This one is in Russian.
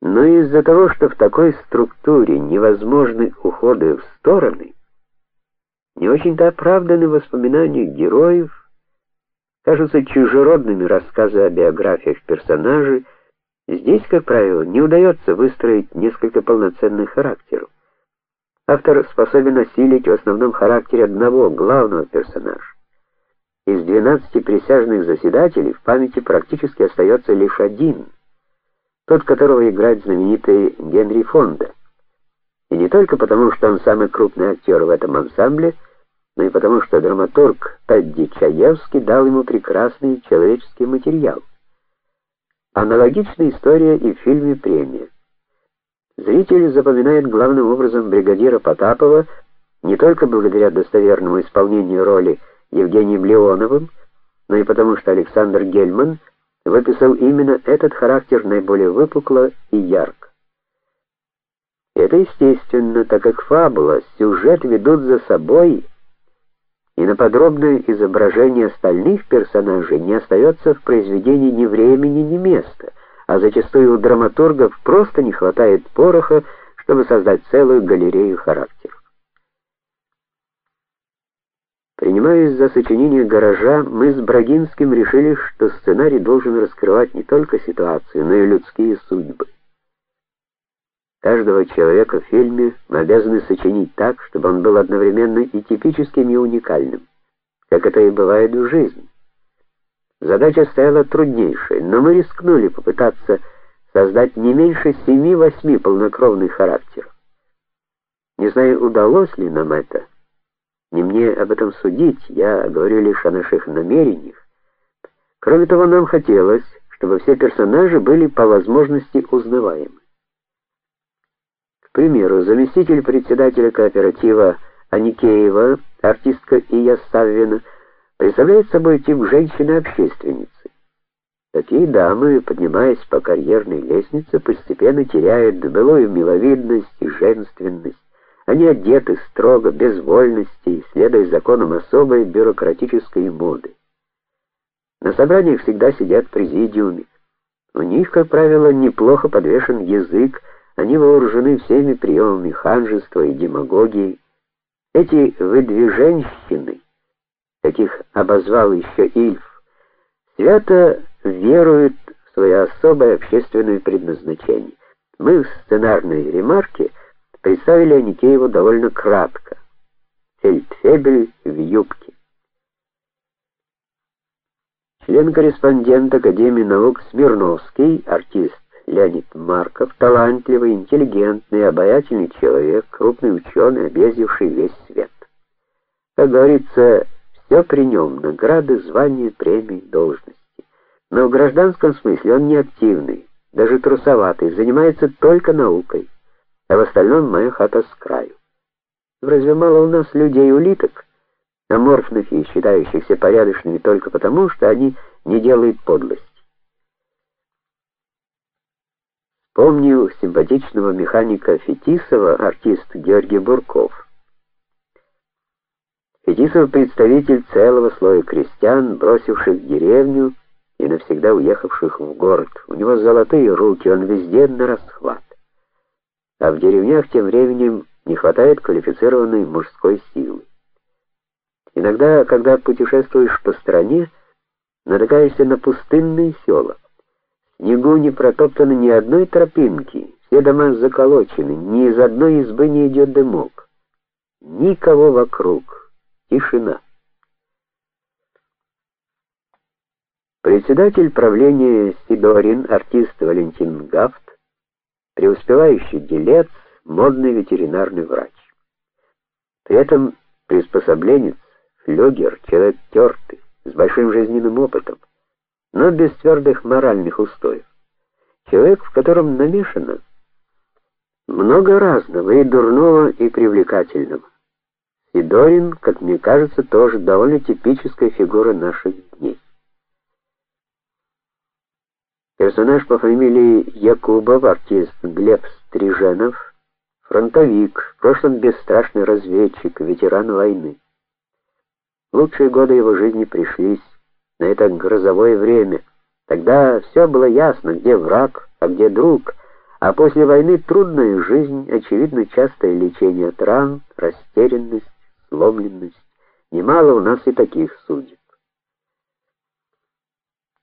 Но из-за того, что в такой структуре невозможны уходы в стороны, не очень-то оправданы воспоминания героев, кажутся чужеродными рассказы о биографиях персонажей. Здесь, как правило, не удается выстроить несколько полноценных характеров. Автор способен осилить в основном характер одного главного персонажа. Из 12 присяжных заседателей в памяти практически остается лишь один, тот, которого играет знаменитый Генри Фонда. И не только потому, что он самый крупный актер в этом ансамбле, но и потому, что драматург Тадди Чаевский дал ему прекрасный человеческий материал. Аналогичная история и в фильме Премия. Зритель запоминает главным образом бригадира Потапова не только благодаря достоверному исполнению роли Евгением Леоновым, но и потому, что Александр Гельман выписал именно этот характер наиболее выпукло и ярко. Это естественно, так как фабула, сюжет ведут за собой, и на подробное изображение остальных персонажей не остается в произведении ни времени, ни места а зачастую у драматургов просто не хватает пороха, чтобы создать целую галерею характеров. Принимаясь за сочинение гаража, мы с Брагинским решили, что сценарий должен раскрывать не только ситуацию, но и людские судьбы. Каждого человека в фильме мы обязаны сочинить так, чтобы он был одновременно и типическим, и уникальным, как это и бывает в жизни. Задача стояла труднейшая, но мы рискнули попытаться создать не меньше семи-восьми полнокровных характеров. Не знаю, удалось ли нам это. Не мне об этом судить, я говорю лишь о наших намерениях. Кроме того, нам хотелось, чтобы все персонажи были по возможности узнаваемы. К примеру, заместитель председателя кооператива Аникеева, артистка Ия Саввина, представляет собой тип женщины-общественницы. Такие дамы, поднимаясь по карьерной лестнице, постепенно теряют былую миловидность и женственность. Они одеты строго, без вольности, следуя законам особой бюрократической моды. На собраниях всегда сидят в президиуме. У них, как правило, неплохо подвешен язык, они вооружены всеми приемами ханжества и демагогии. Эти выдвиженщины каких обозвал еще Ильф, свято веруют в свое особое общественное предназначение. Мы в сценарной ремарке представили Аникееву довольно кратко. Фельдфебель в юбке. Член-корреспондент Академии наук Смирновский, артист Леонид Марков, талантливый, интеллигентный, обаятельный человек, крупный ученый, объездивший весь свет. Как говорится, все при нем: награды, звания, премии, должности. Но в гражданском смысле он не активный, даже трусоватый, занимается только наукой. А в остальном моя хата с краю. Разве мало у нас людей-улиток, аморфных и считающихся порядочными только потому, что они не делают подлости? Помню симпатичного механика Фетисова, артист Георгий Бурков. Фетисов представитель целого слоя крестьян, бросивших деревню и навсегда уехавших в город. У него золотые руки, он везде на расхват. А в деревнях тем временем не хватает квалифицированной мужской силы. Иногда, когда путешествуешь по стране, натыкаешься на пустынные села. Снегу не протоптано ни одной тропинки, все дома заколочены, ни из одной избы не идет дымок. Никого вокруг. Тишина. Председатель правления Сидорин, артист Валентин Гафт, преуспевающий делец, модный ветеринарный врач. При этом приспособленец, флёгер, человек тёртый, с большим жизненным опытом, но без твердых моральных устоев. Человек, в котором намешано много разного и дурного, и привлекательного. Сидорин, как мне кажется, тоже довольно типическая фигура наших дней. Персонаж по фамилии Якубов, артист Глеб Стриженов, фронтовик, в прошлом бесстрашный разведчик, ветеран войны. Лучшие годы его жизни пришлись на это грозовое время. Тогда все было ясно, где враг, а где друг, А после войны трудная жизнь, очевидно, частое лечение от ран, растерянность, сломленность. Немало у нас и таких судеб.